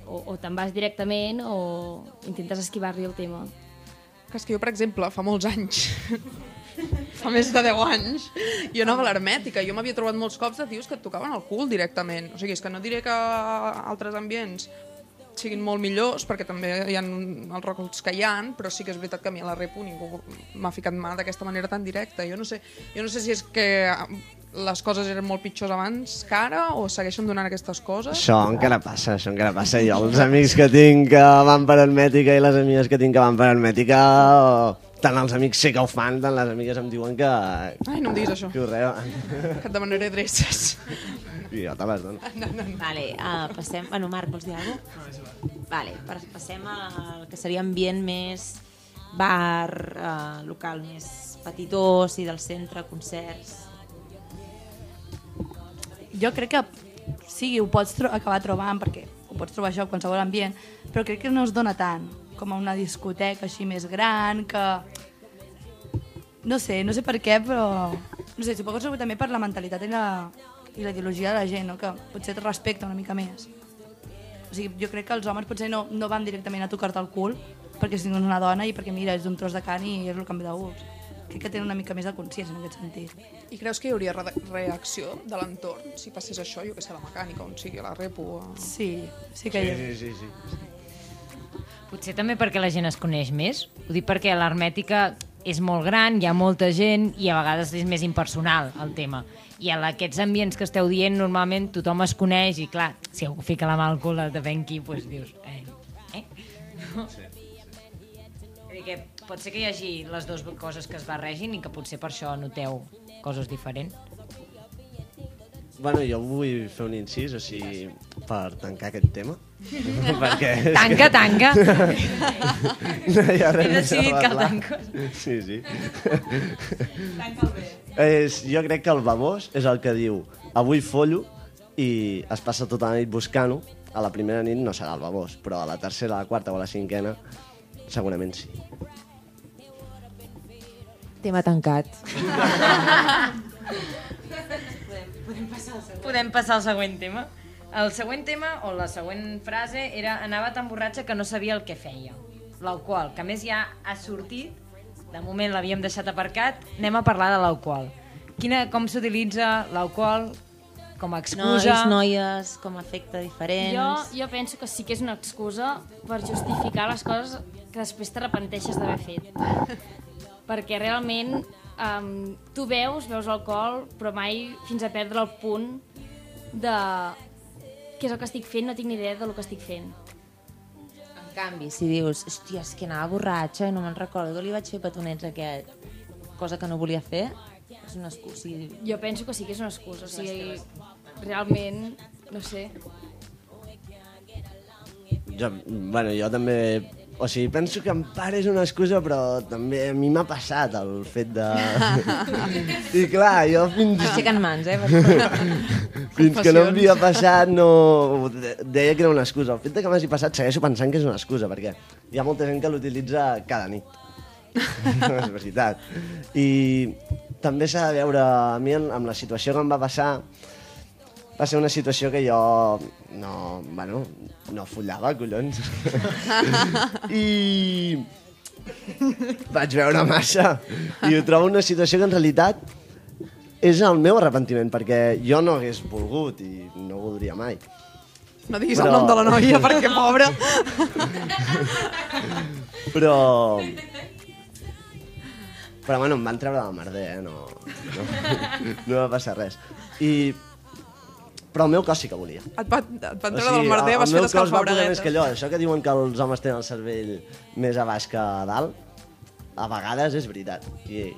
o, o te'n vas directament o intentes esquivar-li el tema. Que és que jo, per exemple, fa molts anys, fa més de 10 anys, jo anava a l'hermètica. Jo m'havia trobat molts cops de tios que et tocaven el cul directament. O sigui, és que no diré que altres ambients siguin molt millors, perquè també hi ha els records que hi ha, però sí que és veritat que a mi a la repo ningú m'ha ficat mà d'aquesta manera tan directa. Jo no, sé, jo no sé si és que les coses eren molt pitjors abans que ara o segueixen donant aquestes coses. Això encara passa, això encara passa. Jo els amics que tinc que van per hermètica i les amigues que tinc que van per hermètica, tant els amics sé que ho fan, tant les amigues em diuen que... Ai, no em diguis això. Que ho. Que et demanaré adreces. I jo te les dono. No, no, no. Vale, uh, passem... Bueno, Marc, vols dir alguna cosa? Vale, pa- passem al que seria ambient més bar, uh, local més petitós i del centre, concerts... Jo crec que sí, ho pots tro acabar trobant, perquè ho pots trobar això a qualsevol ambient, però crec que no es dona tant com a una discoteca així més gran, que... No sé, no sé per què, però... No sé, suposo que també per la mentalitat i la, i la ideologia de la gent, no? que potser et respecta una mica més. O sigui, jo crec que els homes potser no, no van directament a tocar-te el cul perquè si no és una dona i perquè mira, és un tros de carn i és el canvi de gust. Crec que tenen una mica més de consciència en aquest sentit. I creus que hi hauria re reacció de l'entorn si passés això, jo que sé, la mecànica, on sigui, a la repo... A... Sí, sí que hi ha. sí, sí. Potser també perquè la gent es coneix més. Ho dic perquè l'hermètica és molt gran, hi ha molta gent i a vegades és més impersonal el tema. I en aquests ambients que esteu dient, normalment tothom es coneix i, clar, si algú fica la mà al cul de ben qui, doncs dius... Eh, eh? Sí. Vull dir que pot ser que hi hagi les dues coses que es barregin i que potser per això noteu coses diferents. Bueno, jo vull fer un incís, o sigui, per tancar aquest tema. [laughs] perquè... és Tanca, que- tanca. [laughs] no hi ha res He més a decidit que el parlar. tanco. Sí, sí. És, jo crec que el babós és el que diu avui follo i es passa tota la nit buscant-ho. A la primera nit no serà el babós, però a la tercera, a la quarta o a la cinquena segurament sí. Tema tancat. [laughs] Podem passar al següent tema. El següent tema, o la següent frase, era anava tan borratxa que no sabia el que feia. L'alcohol, que a més ja ha sortit, de moment l'havíem deixat aparcat, anem a parlar de l'alcohol. Quina, com s'utilitza l'alcohol com a excusa? Nois, noies, com a efecte diferents... Jo, jo penso que sí que és una excusa per justificar les coses que després t'arrepenteixes d'haver fet. [laughs] Perquè realment um, tu veus, veus l'alcohol, però mai fins a perdre el punt de què és el que estic fent, no tinc ni idea del que estic fent. En canvi, si dius, hòstia, és que anava borratxa i no me'n recordo, li vaig fer petonets aquest, cosa que no volia fer, és una excusa. Sí. Jo penso que sí que és una excusa, o sigui, realment, no sé. Jo, bueno, jo també... O sigui, penso que en part és una excusa, però també a mi m'ha passat el fet de... [laughs] I clar, jo fins... Aixequen mans, eh? [laughs] fins que no m'havia passat, no... Deia que era una excusa. El fet de que m'hagi passat segueixo pensant que és una excusa, perquè hi ha molta gent que l'utilitza cada nit. [laughs] és veritat. I també s'ha de veure... A mi, amb la situació que em va passar, va ser una situació que jo no, bueno, no follava, collons. [laughs] I vaig veure massa. I ho trobo una situació que en realitat és el meu arrepentiment, perquè jo no hagués volgut i no voldria mai. No diguis el nom de la noia, [laughs] perquè pobra. Però... Però bueno, em van treure del merder, eh? No, no, no va passar res. I però el meu cos sí que volia. Et, va, et van treure del merder, vas fer El meu cos va poder més que allò. Això que diuen que els homes tenen el cervell més a baix que a dalt, a vegades és veritat. I...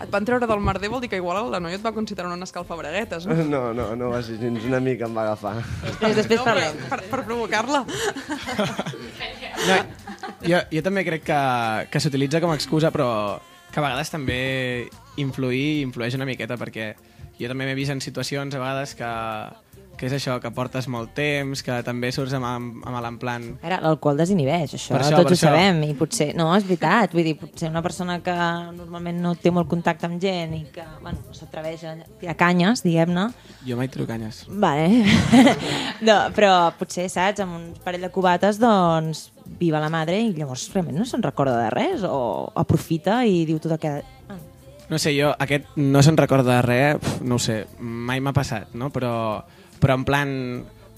Et van treure del merder vol dir que igual la noia et va considerar una escalfabreguetes, no? No, no, no va ser gens. Una mica em va agafar. Després, després No, parlem. per, per provocar-la. [laughs] No, jo, jo també crec que, que s'utilitza com a excusa, però que a vegades també influir influeix una miqueta, perquè jo també m'he vist en situacions a vegades que, que és això, que portes molt temps, que també surts amb, amb, amb en plan... Ara, l'alcohol desinhibeix, això, Per això, tots ho això. sabem, i potser, no, és veritat, vull dir, potser una persona que normalment no té molt contacte amb gent i que, bueno, no s'atreveix a tirar canyes, diguem-ne, Jo mai tiro canyes. vale, [laughs] no, però potser, saps, amb un parell de cubates, doncs, viva la madre, i llavors realment no se'n recorda de res, o aprofita i diu tot el que... No sé, jo aquest no se'n recorda de res, no ho sé, mai m'ha passat, no? Però, però en plan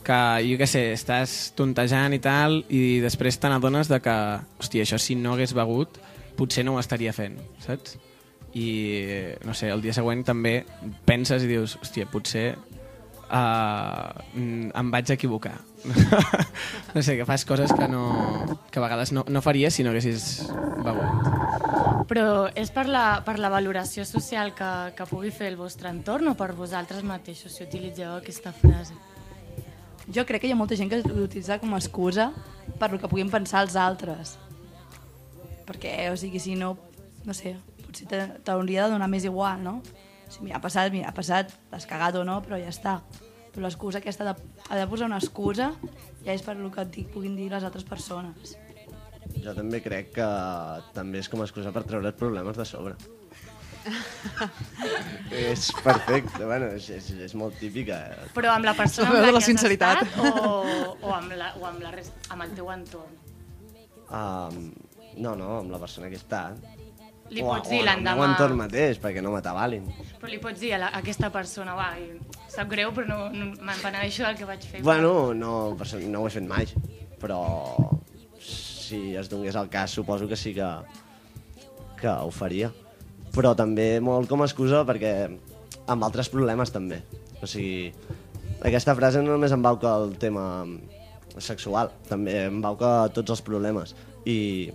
que, jo què sé, estàs tontejant i tal, i després te n'adones de que, hòstia, això si no hagués begut, potser no ho estaria fent, saps? I, no sé, el dia següent també penses i dius, hòstia, potser uh, em vaig equivocar. [laughs] no sé, que fas coses que, no, que a vegades no, no faries si no haguessis begut. Però és per la, per la valoració social que, que pugui fer el vostre entorn o per vosaltres mateixos si utilitzeu aquesta frase? Jo crec que hi ha molta gent que l'utilitza com a excusa per lo que puguin pensar els altres. Perquè, o sigui, si no, no sé, potser te- t'hauria de donar més igual, no? Si mira, ha passat, mira, ha passat, l'has cagat o no, però ja està. Però l'excusa aquesta de, ha de posar una excusa ja és per lo que et dic, puguin dir les altres persones. Jo també crec que també és com a excusa per treure problemes de sobre. [laughs] és perfecte, bueno, és, és, és molt típica. eh? Però amb la persona amb la la que has sinceritat. estat o, o, amb, la, o amb, la rest, amb el teu entorn? Um, no, no, amb la persona que està. Li o, pots dir o en el l'endemà... meu entorn mateix, perquè no m'atabalin. Però li pots dir a, la, a aquesta persona, va, i sap greu, però no, no me'n penedeixo del que vaig fer. Bueno, no, no ho he fet mai, però si es donés el cas suposo que sí que, que ho faria. Però també molt com a excusa perquè amb altres problemes també. O sigui, aquesta frase no només em que el tema sexual, també em que tots els problemes. I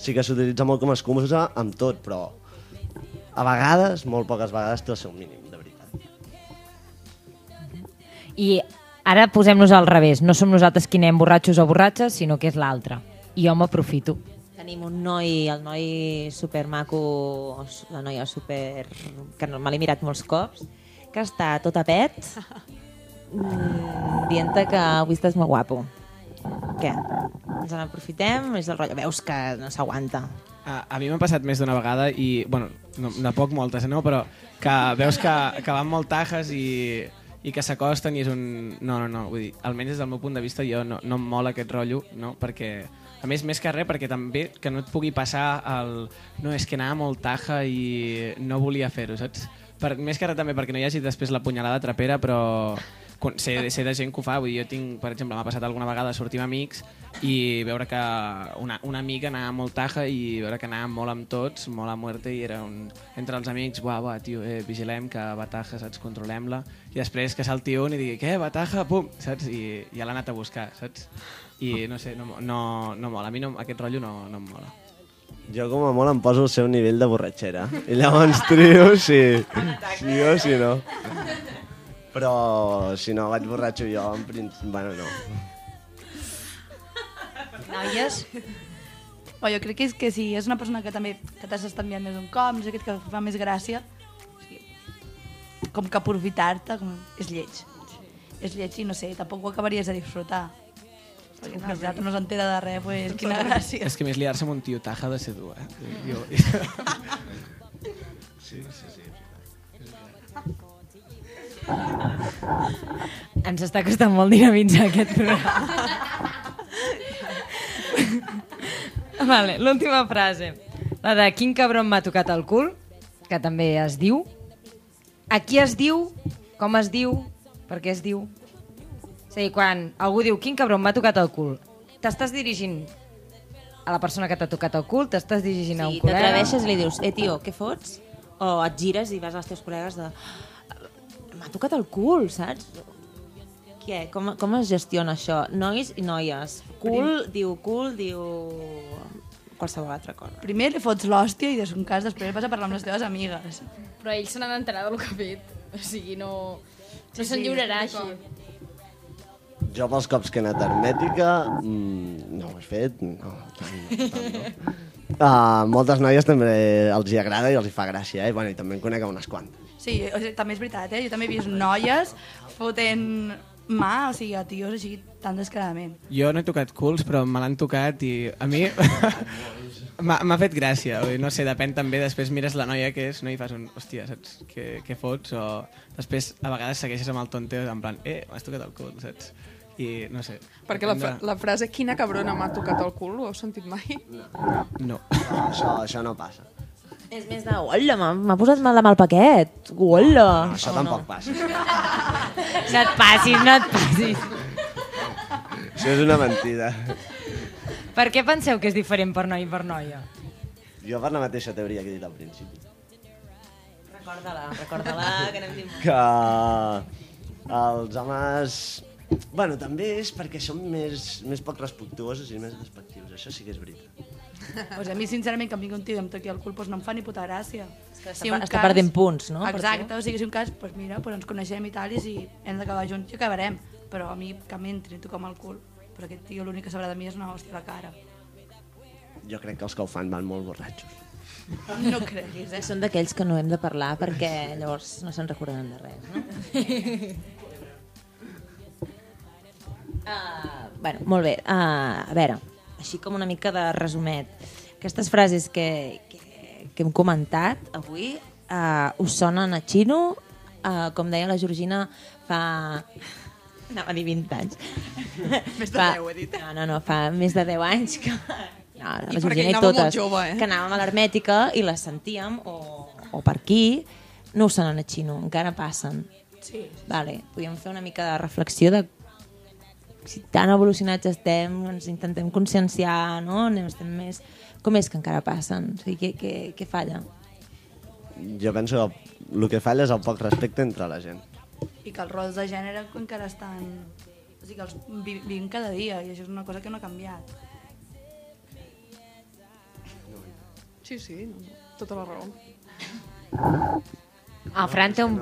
sí que s'utilitza molt com a excusa amb tot, però a vegades, molt poques vegades, té el seu mínim, de veritat. I ara posem-nos al revés. No som nosaltres qui anem borratxos o borratxes, sinó que és l'altre. I jo m'aprofito. Tenim un noi, el noi supermaco, la noia super... que no- me l'he mirat molts cops, que està tot a pet, [laughs] mm, dient que avui estàs molt guapo. Què? Ens en aprofitem? És el rotllo. Veus que no s'aguanta. A, a mi m'ha passat més d'una vegada i, bueno, no, de poc moltes, no? però que veus que, que van molt tajes i, i que s'acosten i és un... No, no, no, vull dir, almenys des del meu punt de vista jo no, no em mola aquest rotllo, no? perquè a més, més que res, perquè també que no et pugui passar el... No, és que anava molt taja i no volia fer-ho, saps? Per, més que res també perquè no hi hagi després la punyalada trapera, però sé, sé de gent que ho fa. Vull dir, jo tinc, per exemple, m'ha passat alguna vegada sortir amb amics i veure que una, una amiga anava molt taja i veure que anava molt amb tots, molt a muerte, i era un... entre els amics, buah, buah, tio, eh, vigilem que va taja, saps, controlem-la. I després que salti un i digui, què, va taja, pum, saps? I ja l'ha anat a buscar, saps? I no sé, no, no, no mola. A mi no, aquest rotllo no, no em mola. Jo com a molt em poso el seu nivell de borratxera. I llavors trio si, si o si no. Però si no vaig borratxo jo, en principi... Bueno, no. Noies? O jo crec que és que si és una persona que també que t'has estat enviant més d'un cop, no sé què, que fa més gràcia, o sigui, com que aprofitar-te, com... és lleig. És lleig i no sé, tampoc ho acabaries de disfrutar. Perquè no, si l'altre no s'entera de res, pues, quina gràcia. És que més liar-se amb un tio taja de ser dur, eh? Jo... [laughs] sí, sí, sí. [laughs] Ens està costant molt dinamitzar aquest programa. [laughs] vale, l'última frase. La de quin cabron m'ha tocat el cul, que també es diu. A qui es diu, com es diu, per què es diu. És a dir, quan algú diu quin cabron m'ha tocat el cul, t'estàs dirigint a la persona que t'ha tocat el cul, t'estàs dirigint a un col·lega... t'atreveixes i li dius, eh, tio, què fots? O et gires i vas als teus col·legues de... M'ha tocat el cul, saps? Què? Com, com es gestiona això? Nois i noies. Cul, diu cul, diu... qualsevol altra cosa. Primer li fots l'hòstia i de son cas després vas a parlar amb les teves amigues. Però ells se n'han enterat del que ha fet. O sigui, no... No Sí, se'n sí, lliurarà estic així. Jo pels cops que he anat a hermètica, mm, no ho he fet, no, tant, no, tant no. Uh, moltes noies també els hi agrada i els hi fa gràcia, eh? Bueno, i també en conec unes quantes. Sí, o sigui, també és veritat, eh? Jo també he vist noies fotent mà, o sigui, a tios així tan descaradament. Jo no he tocat culs, però me l'han tocat i a mi [laughs] m'ha fet gràcia. Dir, No sé, depèn també, després mires la noia que és no? i fas un, hòstia, saps què, què fots? O després a vegades segueixes amb el tonteo en plan, eh, m'has tocat el cul, saps? I no sé. Perquè la, fra la frase quina cabrona m'ha tocat el cul, ho heu sentit mai? No. Això, això no passa. És més de, hola, m'ha posat mal amb el paquet. Hola. No, això tampoc passa. No et passis, no et passis. Això és una mentida. Per què penseu que és diferent per noi i per noia? Jo per la mateixa teoria que he dit al principi. Recorda-la, recorda-la, que n'hem dit molt. Que els homes... Bueno, també és perquè som més, més poc respectuosos i més despectius. Això sí que és veritat. Pues a mi, sincerament, que em vingui un tio i em toqui el cul, pues no em fa ni puta gràcia. És que està- està perdent punts, no, Exacte, o sigui, si un cas, pues mira, pues ens coneixem i tal, i si hem d'acabar junts, ja acabarem. Però a mi que m'entri i toca'm el cul. Però aquest tio l'únic que sabrà de mi és una hòstia a la cara. Jo crec que els que ho fan van molt borratxos. No creguis, eh? Són d'aquells que no hem de parlar perquè llavors no se'n recordaran de res, no? [laughs] Uh, bueno, molt bé. Uh, a veure, així com una mica de resumet. Aquestes frases que, que, que hem comentat avui uh, us sonen a xino? Uh, com deia la Georgina, fa... Anava a dir 20 anys. Més de Fa- 10, he dit. No, no, no, fa més de 10 anys que... No, la I Georgina i totes. jove, eh? Que anàvem a l'hermètica i les sentíem, o, o per aquí, no us sonen a xino, encara passen. Sí. Vale, podríem fer una mica de reflexió de si tan evolucionats estem, ens intentem conscienciar, no? Anem, estem més... Com és que encara passen? O sigui, què, què, què falla? Jo penso que el que falla és el poc respecte entre la gent. I que els rols de gènere encara estan... O sigui, que els vi vivim cada dia, i això és una cosa que no ha canviat. Sí, sí, no, tota la raó. El Fran té un...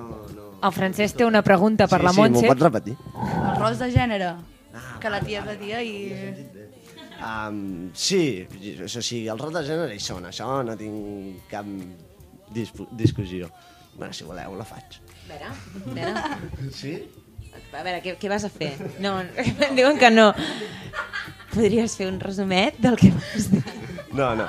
El Francesc té una pregunta per sí, la sí, Montse. m'ho pots repetir? Els rols de gènere, que la tia la tia i... Um, sí, això sí, els rols de gènere hi són, això no tinc cap discussió. Bueno, si voleu, la faig. A veure, a veure. Sí? A veure, què, què vas a fer? No, em [laughs] diuen que no. Podries fer un resumet del que vas dir? No, no.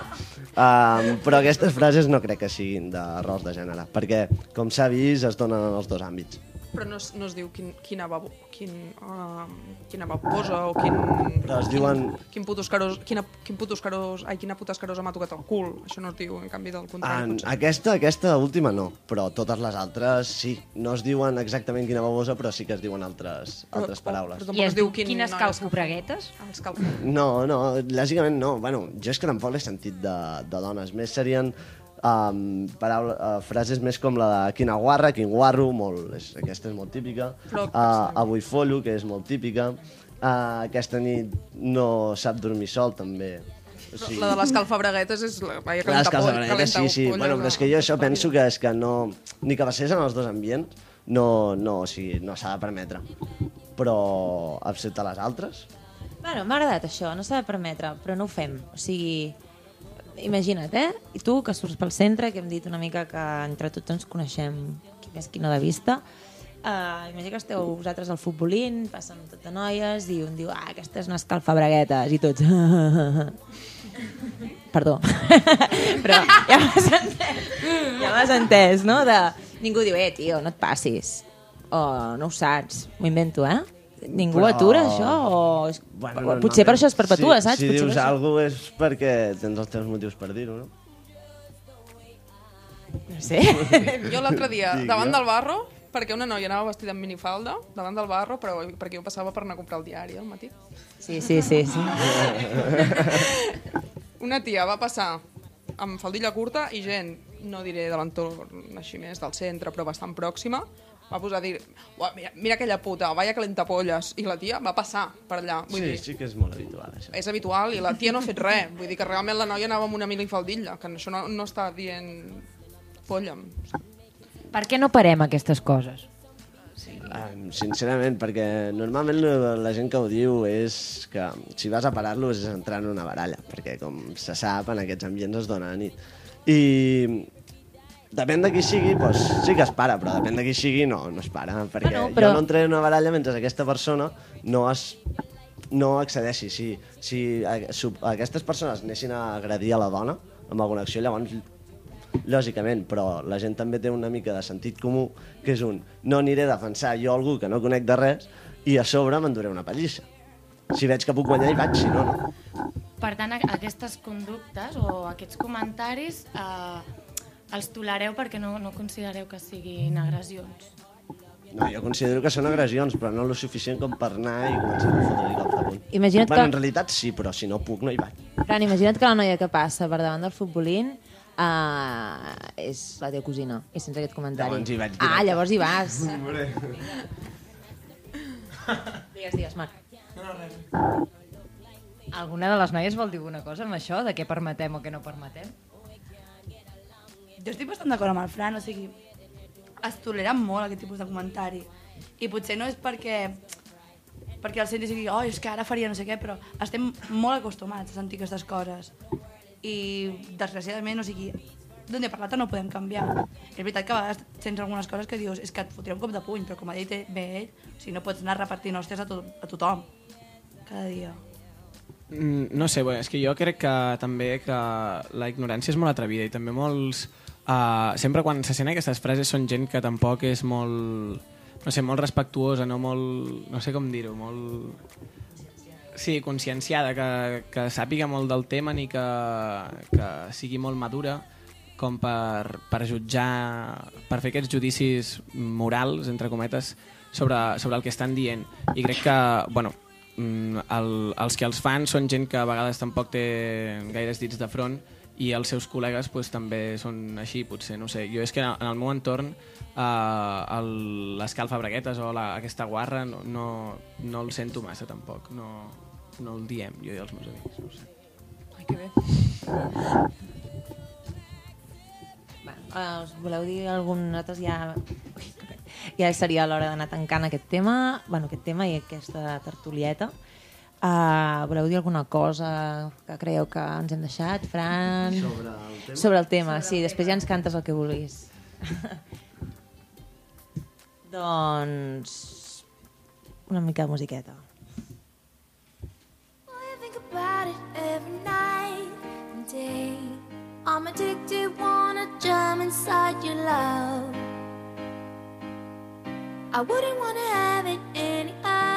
Um, però aquestes frases no crec que siguin de rols de gènere, perquè, com s'ha vist, es donen en els dos àmbits. Però no es, no es diu quin, quina, babo, quin, uh, quina babosa o quin... Però es diuen- Quin, quin puto escarós, quina, quin puto escarós, ai, quina puta escarosa m'ha tocat el cul. Això no es diu, en canvi del contrari. En, potser. aquesta, aquesta última no, però totes les altres sí. No es diuen exactament quina babosa, però sí que es diuen altres, altres paraules. Però I es diu quin quines noi calcobreguetes? Els calco. No, no, lògicament no. Bueno, jo és que tampoc l'he sentit de, de dones. Més serien um, paraula, uh, frases més com la de quina guarra, quin guarro, molt, és, aquesta és molt típica. Uh, avui follo, que és molt típica. Uh, aquesta nit no sap dormir sol, també. O La de les calfabreguetes és... La, vaja, Les calenta sí, sí. Bueno, però és que jo això penso que és que no... Ni que passés en els dos ambients, no, no, o sigui, no s'ha de permetre. Però, excepte les altres, Bueno, m'ha agradat això, no s'ha de permetre, però no ho fem. O sigui, imagina't, eh? I tu, que surts pel centre, que hem dit una mica que entre tots ens coneixem qui més qui no de vista, uh, imagina que esteu vosaltres al futbolín, passen tot de noies, i un diu, ah, aquesta és una escalfabreguetes, i tots... [laughs] Perdó. [laughs] però ja m'has entès, ja m'has entès, no? De, ningú diu, eh, tio, no et passis. O no ho saps, m'ho invento, eh? Ningú Però- atura això? O... és- Bueno, potser per això és perpetua, si, saps? Si Potser dius per això. alguna cosa és perquè tens els teus motius per dir-ho, no? No sé. [laughs] Jo l'altre dia, davant del barro, perquè una noia anava vestida amb minifalda, davant del barro, però perquè jo passava per anar a comprar el diari al matí. Sí, sí, sí. sí. [laughs] Una tia va passar amb faldilla curta i gent, no diré de l'entorn així més del centre, però bastant pròxima, va posar a dir, "Uah, mira, mira aquella puta, vaya calentapolles, i la tia va passar per allà. Vull Sí, dir, sí que és molt habitual, això. és habitual i la tia no ha fet res. Vull dir que realment la noia anava amb una minifaldilla, que això no, no està dient folla'm. Per què no parem aquestes coses? Um, sincerament, perquè normalment la gent que ho diu és que si vas a parar-lo és entrar en una baralla, perquè com se sap, en aquests ambients es dona a nit. I depèn de qui sigui, doncs sí que es para, però depèn de qui sigui no, no es para, perquè Bueno, bueno, però- jo no entraré en una baralla mentre aquesta persona no es no accedeixi. Si, si aquestes persones anessin a agredir a la dona amb alguna acció, llavors lògicament, però la gent també té una mica de sentit comú, que és un no aniré a defensar jo algú que no conec de res i a sobre m'enduré una pallissa. Si veig que puc guanyar hi vaig, si no, no. Per tant, aquestes conductes o aquests comentaris eh, els tolereu perquè no, no considereu que siguin agressions. No, jo considero que són agressions, però no lo suficient com per anar i començar a fotre-li cops de puny. Imagina't bueno, que- en realitat sí, però si no puc no hi vaig. Fran, imagina't que la noia que passa per davant del futbolín uh, és la teva cosina, i sense aquest comentari. Llavors hi vaig ah, directe. llavors hi vas. [laughs] digues, digues, Marc. Alguna de les noies vol dir alguna cosa amb això, de què permetem o què no permetem? Jo estic bastant d'acord amb el Fran, o sigui, es tolera molt aquest tipus de comentari. I potser no és perquè perquè el sentis i digui, oh, és que ara faria no sé què, però estem molt acostumats a sentir aquestes coses. I, desgraciadament, o sigui, d'on he parlat no ho podem canviar. És veritat que a vegades sents algunes coses que dius, és que et fotré un cop de puny, però com ha dit bé ell, o sigui, no pots anar repartint hòsties a, to a tothom. Cada dia. Mm, No sé, bé, és que jo crec que també que la ignorància és molt atrevida i també molts... Uh, sempre quan se senten aquestes frases són gent que tampoc és molt... No sé, molt respectuosa, no molt... No sé com dir-ho, molt... Sí, conscienciada, que, que sàpiga molt del tema ni que, que sigui molt madura com per, per jutjar, per fer aquests judicis morals, entre cometes, sobre, sobre el que estan dient. I crec que, bueno, mm, el, els que els fan són gent que a vegades tampoc té gaires dits de front i els seus col·legues pues, també són així, potser, no sé. Jo és que en el meu entorn eh, l'escalfa braguetes o la, aquesta guarra no, no, no el sento massa tampoc, no, no el diem jo i els meus amics, no sé. Ai, que bé. Uh, us voleu dir algun... Nosaltres ja... Ui, ja seria l'hora d'anar tancant aquest tema, bueno, aquest tema i aquesta tertulieta. Uh, voleu dir alguna cosa que creieu que ens hem deixat, Fran? Sobre el tema? Sobre el tema, sí. Després ja ens cantes el que vulguis. [laughs] doncs... Una mica de musiqueta. think about it every night and day. I'm addicted, wanna jump inside your love. I wouldn't wanna have it any other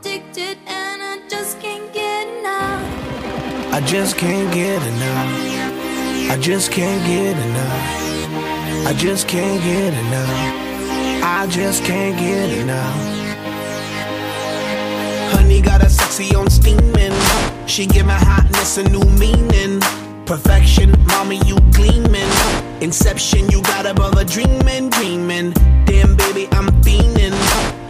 addicted and I just can't get enough. I just can't get enough. I just can't get enough. I just can't get enough. I just can't get enough. Honey got a sexy on steaming. She giving hotness a new meaning. Perfection, mommy, you gleaming. Inception, you got a brother dreaming, dreaming. Damn, baby, I'm fiending.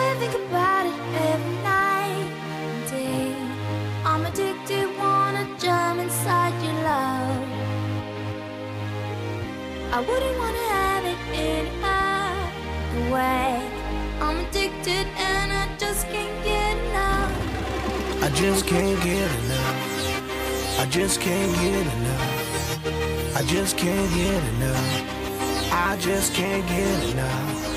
I think about it every night and day. I'm addicted, wanna jump inside your love. I wouldn't wanna have it any other way. I'm addicted and I just can't get enough. I just can't get enough. I just can't get enough. I just can't get enough. I just can't get enough.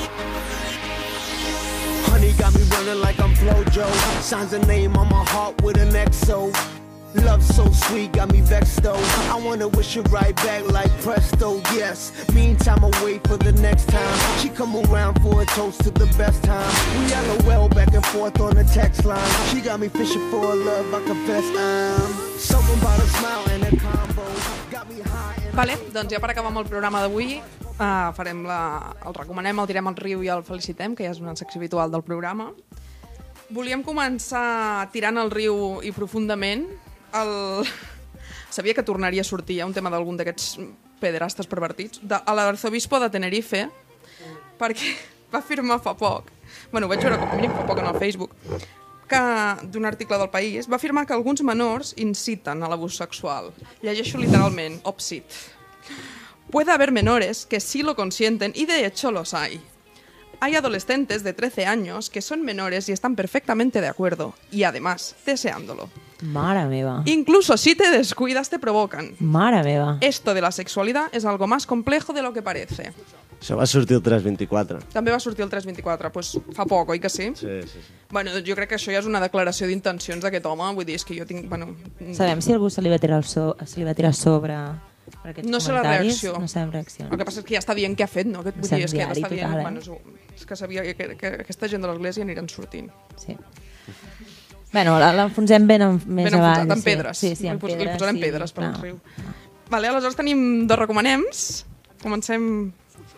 Got me running like I'm Flojo. Signs a name on my heart with an XO. Love so sweet, got me vexed though. I wanna wish it right back like presto, yes. Meantime, I wait for the next time. She come around for a toast to the best time. We LOL back and forth on the text line. She got me fishing for a love, I confess I'm something about a smile and a combo. Got me high Vale, doncs ja per acabar amb el programa d'avui, uh, farem la, el recomanem, el tirem al riu i el felicitem, que ja és una secció habitual del programa. Volíem començar tirant al riu i profundament. El... [laughs] Sabia que tornaria a sortir ja un tema d'algun d'aquests pederastes pervertits. De, a l'arzobispo de Tenerife, perquè [laughs] va afirmar fa poc, bueno, vaig veure com a mínim fa poc en el Facebook, que d'un article del País va afirmar que alguns menors inciten a l'abús sexual. Llegeixo literalment, opsit. Puede haber menores que sí lo consienten y de hecho los hay. Hay adolescentes de 13 años que son menores y están perfectamente de acuerdo y además deseándolo. Mare meva. Incluso si te descuidas te provocan. Mare meva. Esto de la sexualidad es algo más complejo de lo que parece. Això va sortir el 324. També va sortir el 324, pues, fa poc, oi que sí? Sí, sí, sí. Bueno, jo crec que això ja és una declaració d'intencions d'aquest home, vull dir, és que jo tinc... Bueno, Sabem si algú se li va tirar, el so, se li va tirar sobre per aquests no sé la comentaris? reacció. No sabem reacció. El que passa és que ja està dient què ha fet, no? Que, vull dir, és que ja està dient... total, eh? Bueno, és, és que sabia que, que, que aquesta gent de l'església aniran sortint. Sí. Bueno, la- l'enfonsem ben en, més Ben enfonsat, avall. amb pedres. Sí, sí, amb pos, li pedres. posarem sí, pedres per no. al riu. Vale, aleshores tenim dos recomanems. Comencem...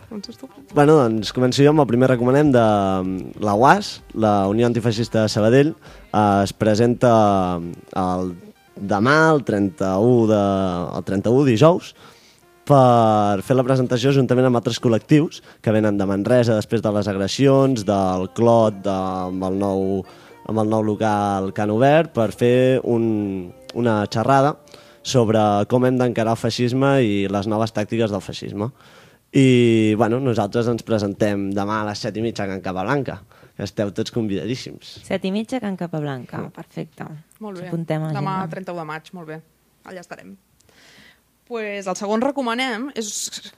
Comences tu? Bueno, doncs començo jo amb el primer recomanem de la UAS, la Unió Antifeixista de Sabadell. Eh, Es presenta el demà, el 31, de, el 31 dijous, per fer la presentació juntament amb altres col·lectius que venen de Manresa després de les agressions, del Clot, de, amb, el nou, amb el nou local que han obert, per fer un, una xerrada sobre com hem d'encarar el feixisme i les noves tàctiques del feixisme. I bueno, nosaltres ens presentem demà a les set i mitja a Can Capablanca. Esteu tots convidadíssims. Set i mitja, Can Capablanca. Perfecte. Molt bé. Apuntem a Demà, l'agenda. 31 de maig, molt bé. Allà estarem. Pues el segon recomanem és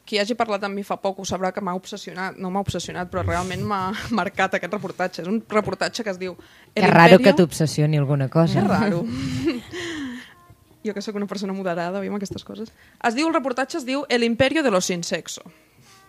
qui hagi parlat amb mi fa poc ho sabrà que m'ha obsessionat, no m'ha obsessionat, però realment m'ha [laughs] marcat aquest reportatge. És un reportatge que es diu El Que raro Imperio- que t'obsessioni alguna cosa. Que raro. [laughs] jo que sóc una persona moderada, amb aquestes coses. Es diu, el reportatge es diu El imperio de los sin sexo.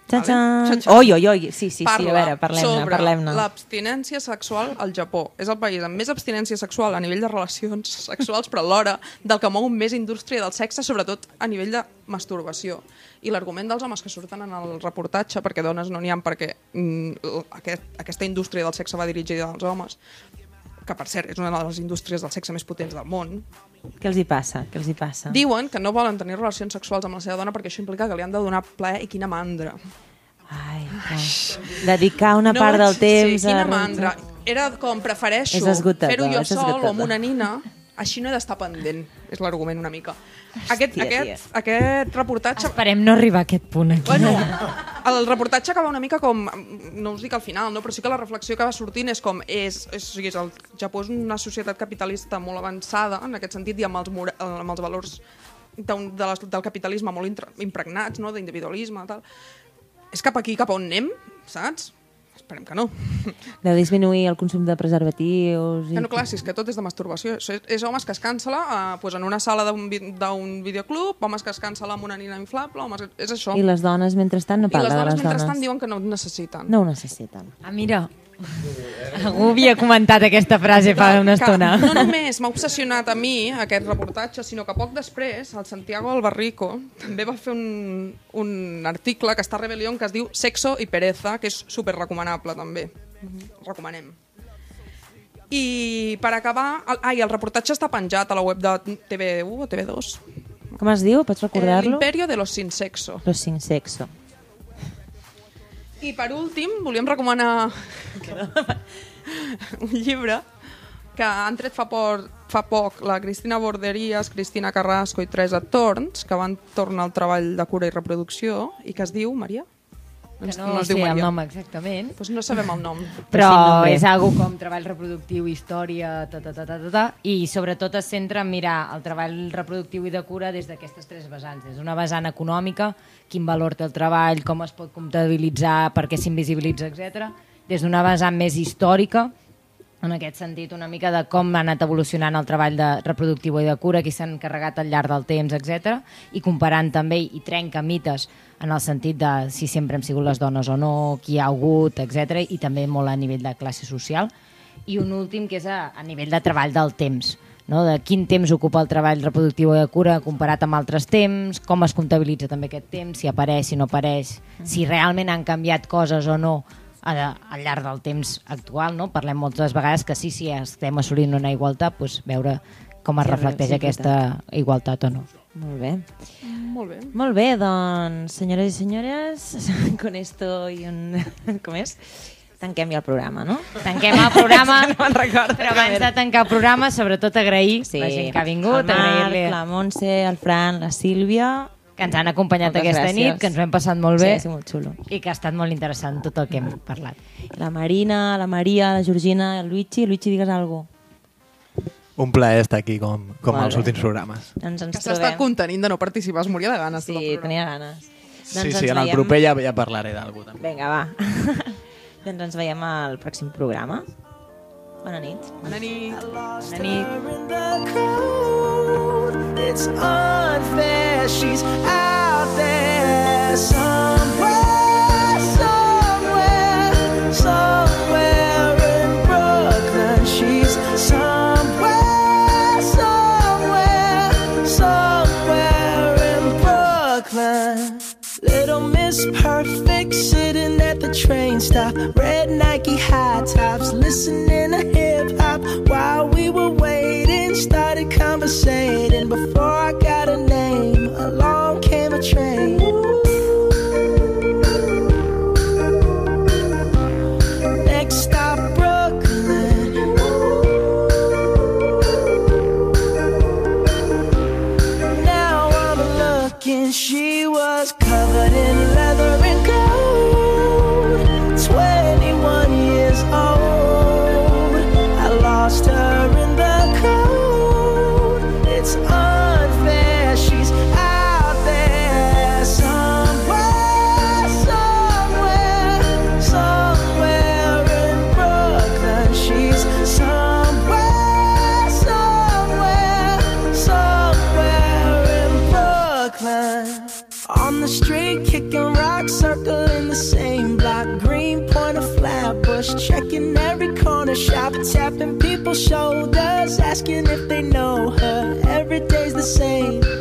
Xan, xan. Xan, xan. Oi, oi, oi. Sí, sí, sí. Parla A veure, parlem-ne, sobre parlem-ne. l'abstinència sexual al Japó. És el país amb més abstinència sexual a nivell de relacions [laughs] sexuals, però alhora del que mou més indústria del sexe, sobretot a nivell de masturbació. I l'argument dels homes que surten en el reportatge, perquè dones no n'hi ha perquè mm, aquest, aquesta indústria del sexe va dirigida als homes, que per cert és una de les indústries del sexe més potents del món, Què els hi passa? Què els hi passa? diuen que no volen tenir relacions sexuals amb la seva dona perquè això implica que li han de donar plaer i quina mandra. Ai, clar. Dedicar una part del temps Sí, quina a... mandra. Era com, prefereixo fer-ho jo sol o amb una nina Així no he d'estar pendent, és l'argument una mica. Aquest, Hòstia, aquest, aquest reportatge... Esperem no arribar a aquest punt aquí. Bueno, el reportatge acaba una mica com, no us dic al final, no? però sí que la reflexió que va sortint és com, és, és, o sigui, és el Japó és una societat capitalista molt avançada en aquest sentit i amb els, mora- amb els valors d'un- de les, del capitalisme molt impregnats, no? d'individualisme, tal. És cap aquí, cap on anem, saps? Esperem que no. Deu disminuir el consum de preservatius... Que no, clar, si és que tot és de masturbació. És, és homes que es cancela eh, pues en una sala d'un vi- d'un videoclub, homes que es cancela amb una nina inflable, homes... és això. I les dones, mentrestant, no I parla les de dones, les mentrestant, dones. diuen que no ho necessiten. No ho necessiten. Ah, mira, algú havia comentat aquesta frase fa una Que estona. No només m'ha obsessionat a mi aquest reportatge, sinó que poc després el Santiago Albarrico també va fer un, un article que està a Rebelión que es diu Sexo i pereza, que és super recomanable també. Recomanem. I per acabar... El, ai, el reportatge està penjat a la web de TV1 o TV2. Com es diu? Pots recordar-lo? Imperio de los sin sexo. Los sin sexo. I per últim, volíem recomanar un llibre que han tret fa, por, fa poc la Cristina Borderies, Cristina Carrasco i Teresa Torns, que van tornar al treball de cura i reproducció, i que es diu, Maria? Que no, es diu sé el nom exactament. Pues no sabem el nom. Però sí, és algo com treball reproductiu, història, ta, ta, ta, ta, ta, ta, i sobretot es centra en mirar el treball reproductiu i de cura des d'aquestes tres vessants. Des d'una vessant econòmica, quin valor té el treball, com es pot comptabilitzar, per què s'invisibilitza, etc. Des d'una vessant més històrica, en aquest sentit, una mica de com ha anat evolucionant el treball de reproductiu i de cura, qui s'han encarregat al llarg del temps, etc. I comparant també i trenca mites en el sentit de si sempre hem sigut les dones o no, qui hi ha hagut, etc. I també molt a nivell de classe social. I un últim que és a, a nivell de treball del temps, no? de quin temps ocupa el treball reproductiu i de cura comparat amb altres temps, com es comptabilitza també aquest temps, si apareix, si no apareix, si realment han canviat coses o no a- al llarg del temps actual, no? Parlem moltes vegades que sí, sí, estem assolint una igualtat, doncs veure com es Sí, reflecteix sí, aquesta igualtat o no. Molt bé. Molt bé. Molt bé, doncs, senyores i senyores, [laughs] con esto i un... [laughs] Com és? Tanquem ja el programa, no? Tanquem el programa, [laughs] no me'n recordo. però abans de tancar el programa, sobretot agrair Sí. la gent que ha vingut, el Marc, agrair-li la Montse, el Fran, la Sílvia... que ens han acompanyat Moltes aquesta gràcies. nit, que ens ho hem passat molt bé Sí, sí, molt xulo. i que ha estat molt interessant tot el que hem parlat. La Marina, la Maria, la Georgina, el Luigi. Luigi, digues alguna cosa. Un plaer estar aquí com, com Molt bé. últims programes. Doncs ens Que trobem. contenint de no participar, es moria de ganes. Sí, tenia ganes. Sí, Doncs sí, ens en el veiem- proper ja, ja parlaré d'algú. Vinga, va. [laughs] doncs ens veiem al pròxim programa. Bona nit. Bona nit. Bona nit. in the crowd. It's unfair. She's out there somewhere, somewhere, somewhere train stop. Red Nike high tops, listening to hip hop while we were waiting. Started conversating before I got a name. Along came a train. Next tapping people's shoulders, asking if they know her. Every day's the same.